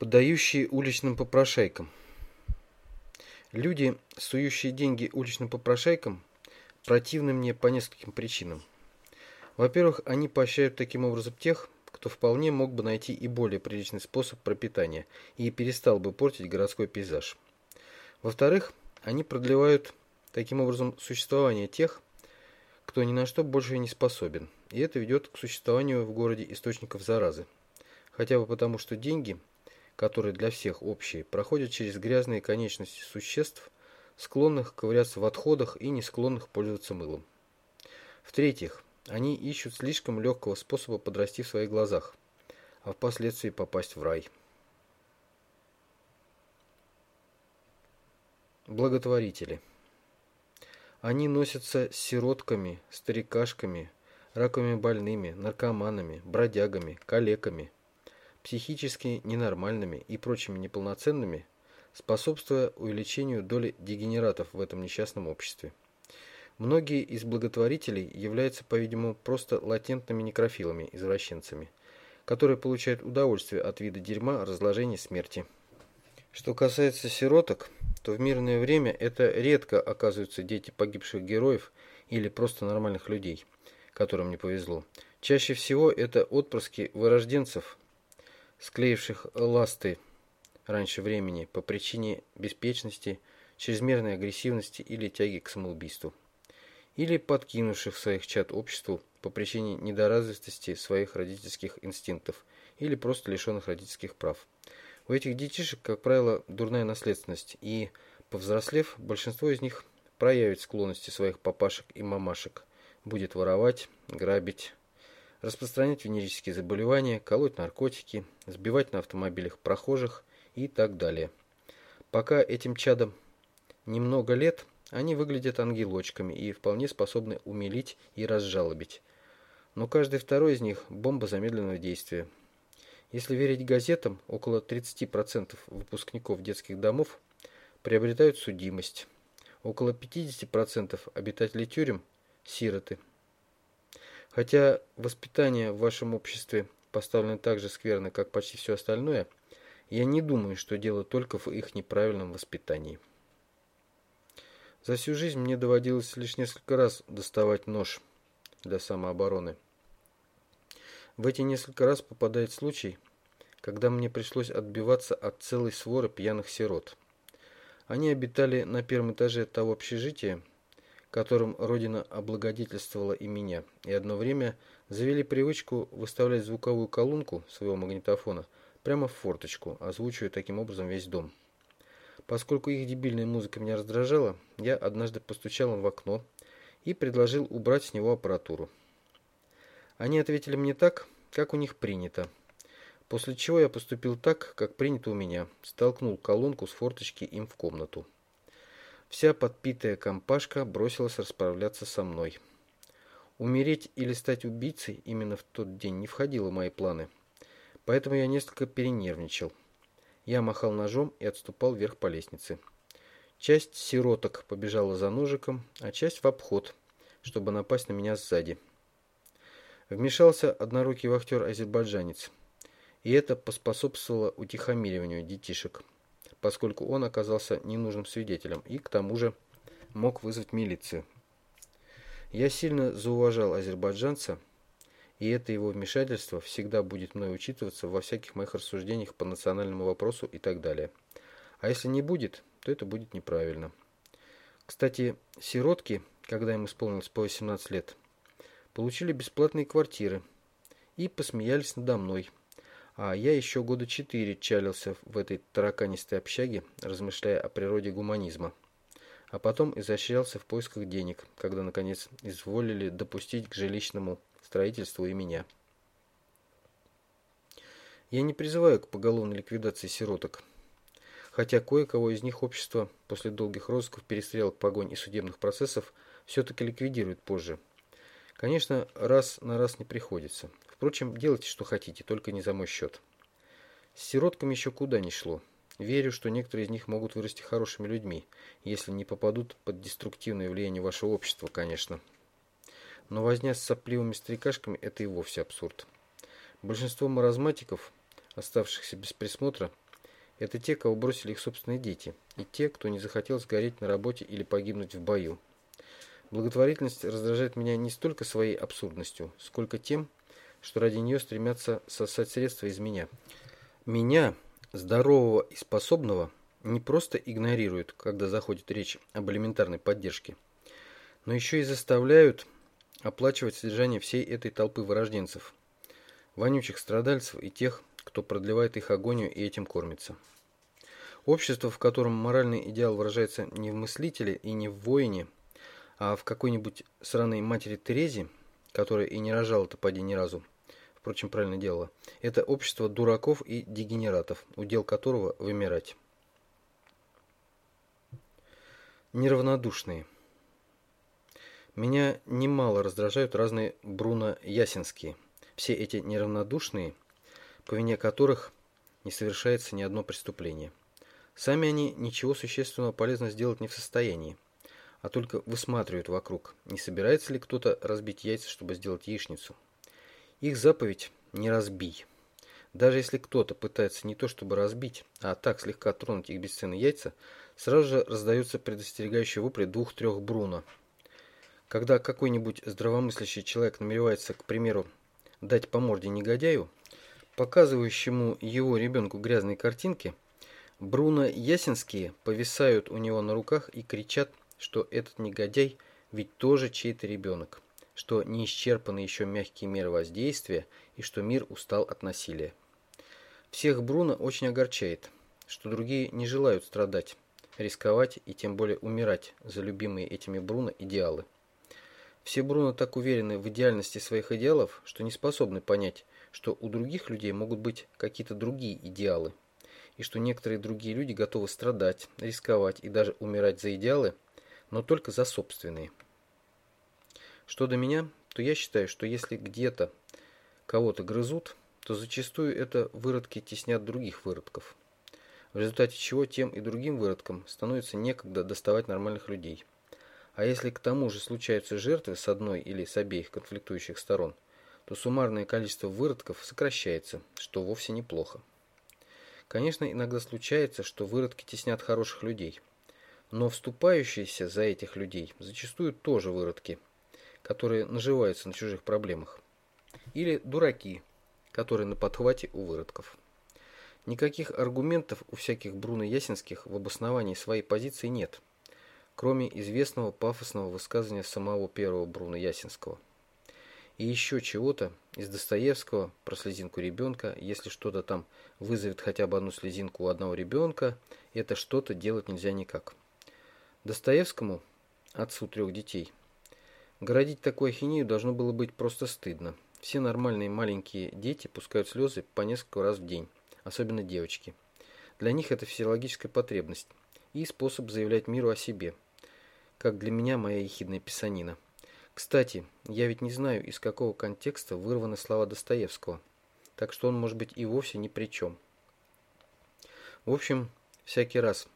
Подающие уличным попрошайкам. Люди, сующие деньги уличным попрошайкам, противны мне по нескольким причинам. Во-первых, они поощряют таким образом тех, кто вполне мог бы найти и более приличный способ пропитания и перестал бы портить городской пейзаж. Во-вторых, они продлевают таким образом существование тех, кто ни на что больше не способен, и это ведет к существованию в городе источников заразы. Хотя бы потому, что деньги – которые для всех общие, проходят через грязные конечности существ, склонных ковыряться в отходах и не склонных пользоваться мылом. В-третьих, они ищут слишком легкого способа подрасти в своих глазах, а впоследствии попасть в рай. Благотворители. Они носятся с сиротками, старикашками, раковыми больными, наркоманами, бродягами, калеками, психически ненормальными и прочими неполноценными, способствуя увеличению доли дегенератов в этом несчастном обществе. Многие из благотворителей являются, по-видимому, просто латентными некрофилами, извращенцами, которые получают удовольствие от вида дерьма, разложения, смерти. Что касается сироток, то в мирное время это редко оказываются дети погибших героев или просто нормальных людей, которым не повезло. Чаще всего это отпрыски вырожденцев, склеивших ласты раньше времени по причине беспечности, чрезмерной агрессивности или тяги к самоубийству, или подкинувших своих чад обществу по причине недоразвитости своих родительских инстинктов или просто лишенных родительских прав. У этих детишек, как правило, дурная наследственность, и, повзрослев, большинство из них проявит склонности своих папашек и мамашек, будет воровать, грабить, распространять венерические заболевания, колоть наркотики, сбивать на автомобилях прохожих и так далее. Пока этим чадам немного лет, они выглядят ангелочками и вполне способны умилить и разжалобить. Но каждый второй из них – бомба замедленного действия. Если верить газетам, около 30% выпускников детских домов приобретают судимость. Около 50% обитателей тюрем – сироты. Хотя воспитание в вашем обществе поставлено так же скверно, как почти все остальное, я не думаю, что дело только в их неправильном воспитании. За всю жизнь мне доводилось лишь несколько раз доставать нож для самообороны. В эти несколько раз попадает случай, когда мне пришлось отбиваться от целой своры пьяных сирот. Они обитали на первом этаже того общежития, которым Родина облагодетельствовала и меня, и одно время завели привычку выставлять звуковую колонку своего магнитофона прямо в форточку, озвучивая таким образом весь дом. Поскольку их дебильная музыка меня раздражала, я однажды постучал им в окно и предложил убрать с него аппаратуру. Они ответили мне так, как у них принято. После чего я поступил так, как принято у меня, столкнул колонку с форточки им в комнату. Вся подпитая компашка бросилась расправляться со мной. Умереть или стать убийцей именно в тот день не входило в мои планы. Поэтому я несколько перенервничал. Я махал ножом и отступал вверх по лестнице. Часть сироток побежала за ножиком, а часть в обход, чтобы напасть на меня сзади. Вмешался однорукий вахтер-азербайджанец, и это поспособствовало утихомириванию детишек поскольку он оказался ненужным свидетелем и, к тому же, мог вызвать милицию. Я сильно зауважал азербайджанца, и это его вмешательство всегда будет мной учитываться во всяких моих рассуждениях по национальному вопросу и так далее. А если не будет, то это будет неправильно. Кстати, сиротки, когда им исполнилось по 18 лет, получили бесплатные квартиры и посмеялись надо мной – а я еще года четыре чалился в этой тараканистой общаге, размышляя о природе гуманизма. А потом изощрялся в поисках денег, когда, наконец, изволили допустить к жилищному строительству и меня. Я не призываю к поголовной ликвидации сироток, хотя кое-кого из них общество после долгих розысков, перестрелок, погонь и судебных процессов все-таки ликвидирует позже. Конечно, раз на раз не приходится. Впрочем, делайте, что хотите, только не за мой счет. С сиротками еще куда ни шло. Верю, что некоторые из них могут вырасти хорошими людьми, если не попадут под деструктивное влияние вашего общества, конечно. Но возня с сопливыми старикашками – это и вовсе абсурд. Большинство маразматиков, оставшихся без присмотра, Это те, кого бросили их собственные дети, и те, кто не захотел сгореть на работе или погибнуть в бою. Благотворительность раздражает меня не столько своей абсурдностью, сколько тем, что ради нее стремятся сосать средства из меня. Меня, здорового и способного, не просто игнорируют, когда заходит речь об элементарной поддержке, но еще и заставляют оплачивать содержание всей этой толпы вырожденцев, вонючих страдальцев и тех, кто продлевает их агонию и этим кормится. Общество, в котором моральный идеал выражается не в мыслителе и не в воине, а в какой-нибудь сраной матери Терезе, которая и не рожала-то поди ни разу, впрочем, правильно делала, это общество дураков и дегенератов, удел которого вымирать. Неравнодушные. Меня немало раздражают разные Бруно Ясинские. Все эти неравнодушные, по вине которых не совершается ни одно преступление. Сами они ничего существенного полезно сделать не в состоянии, а только высматривают вокруг, не собирается ли кто-то разбить яйца, чтобы сделать яичницу. Их заповедь «не разбий». Даже если кто-то пытается не то чтобы разбить, а так слегка тронуть их бесценные яйца, сразу же раздается предостерегающий вопли двух-трех Бруно. Когда какой-нибудь здравомыслящий человек намеревается, к примеру, дать по морде негодяю, показывающему его ребенку грязные картинки, Бруно Ясинские повисают у него на руках и кричат, что этот негодяй ведь тоже чей-то ребенок, что не исчерпаны еще мягкие меры воздействия и что мир устал от насилия. Всех Бруно очень огорчает, что другие не желают страдать, рисковать и тем более умирать за любимые этими Бруно идеалы. Все Бруно так уверены в идеальности своих идеалов, что не способны понять, что у других людей могут быть какие-то другие идеалы, и что некоторые другие люди готовы страдать, рисковать и даже умирать за идеалы, но только за собственные. Что до меня, то я считаю, что если где-то кого-то грызут, то зачастую это выродки теснят других выродков, в результате чего тем и другим выродкам становится некогда доставать нормальных людей. А если к тому же случаются жертвы с одной или с обеих конфликтующих сторон, то суммарное количество выродков сокращается, что вовсе неплохо. Конечно, иногда случается, что выродки теснят хороших людей, но вступающиеся за этих людей зачастую тоже выродки, которые наживаются на чужих проблемах. Или дураки, которые на подхвате у выродков. Никаких аргументов у всяких Бруно Ясинских в обосновании своей позиции нет – кроме известного пафосного высказывания самого первого Бруно Ясинского. И еще чего-то из Достоевского про слезинку ребенка, если что-то там вызовет хотя бы одну слезинку у одного ребенка, это что-то делать нельзя никак. Достоевскому, отцу трех детей, городить такую ахинею должно было быть просто стыдно. Все нормальные маленькие дети пускают слезы по несколько раз в день, особенно девочки. Для них это физиологическая потребность и способ заявлять миру о себе – как для меня моя ехидная писанина. Кстати, я ведь не знаю, из какого контекста вырваны слова Достоевского, так что он может быть и вовсе ни при чем. В общем, всякий раз,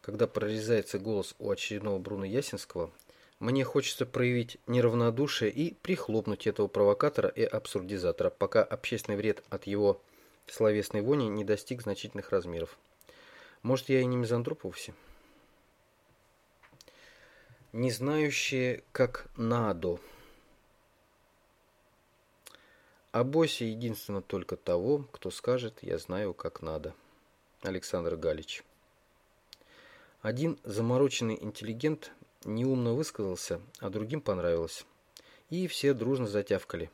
когда прорезается голос у очередного Бруно Ясинского, мне хочется проявить неравнодушие и прихлопнуть этого провокатора и абсурдизатора, пока общественный вред от его словесной вони не достиг значительных размеров. Может, я и не мизантроп вовсе? не знающие, как надо. А бойся единственно только того, кто скажет «я знаю, как надо». Александр Галич. Один замороченный интеллигент неумно высказался, а другим понравилось. И все дружно затявкали.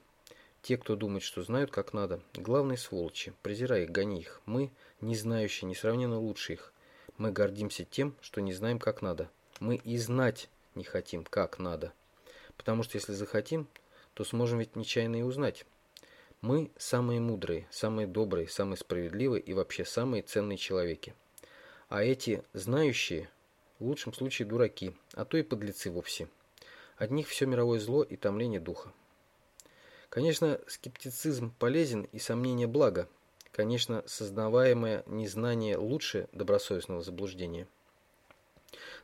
Те, кто думает, что знают, как надо, главные сволочи, презирай их, гони их. Мы, не знающие, несравненно лучше их. Мы гордимся тем, что не знаем, как надо. Мы и знать не хотим, как надо. Потому что если захотим, то сможем ведь нечаянно и узнать. Мы самые мудрые, самые добрые, самые справедливые и вообще самые ценные человеки. А эти знающие, в лучшем случае дураки, а то и подлецы вовсе. От них все мировое зло и томление духа. Конечно, скептицизм полезен и сомнение благо. Конечно, сознаваемое незнание лучше добросовестного заблуждения.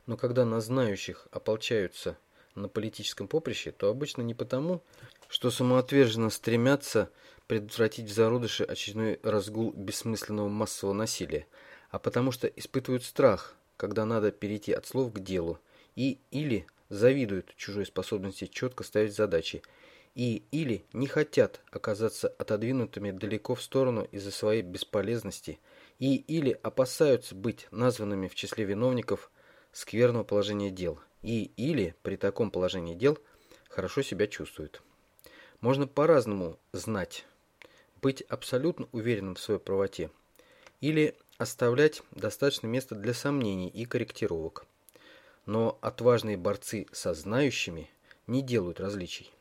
Но когда на знающих ополчаются на политическом поприще, то обычно не потому, что самоотверженно стремятся предотвратить в зародыше очередной разгул бессмысленного массового насилия, а потому что испытывают страх, когда надо перейти от слов к делу, и или завидуют чужой способности четко ставить задачи, и или не хотят оказаться отодвинутыми далеко в сторону из-за своей бесполезности, и или опасаются быть названными в числе виновников скверного положения дел, и или при таком положении дел хорошо себя чувствуют. Можно по-разному знать, быть абсолютно уверенным в своей правоте, или оставлять достаточно места для сомнений и корректировок. Но отважные борцы со знающими не делают различий.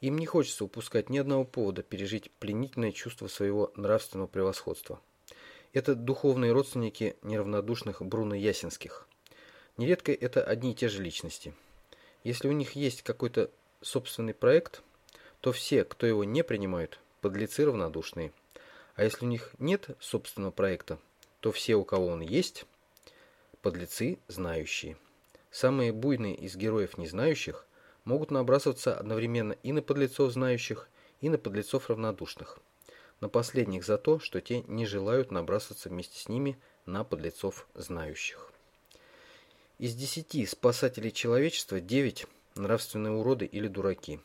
Им не хочется упускать ни одного повода пережить пленительное чувство своего нравственного превосходства. Это духовные родственники неравнодушных Бруно Ясинских. Нередко это одни и те же личности. Если у них есть какой-то собственный проект, то все, кто его не принимают, подлецы равнодушные. А если у них нет собственного проекта, то все, у кого он есть, подлецы знающие. Самые буйные из героев незнающих могут набрасываться одновременно и на подлецов знающих, и на подлецов равнодушных. На последних за то, что те не желают набрасываться вместе с ними на подлецов знающих. Из десяти спасателей человечества девять нравственные уроды или дураки.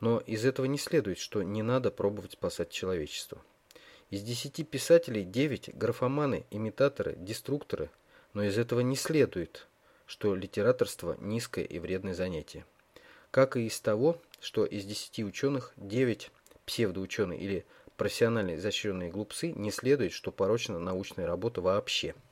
Но из этого не следует, что не надо пробовать спасать человечество. Из десяти писателей девять графоманы, имитаторы, деструкторы, но из этого не следует, что литераторство – низкое и вредное занятие. Как и из того, что из десяти ученых девять псевдоученые или профессиональные изощренные глупцы, не следует, что порочна научная работа вообще –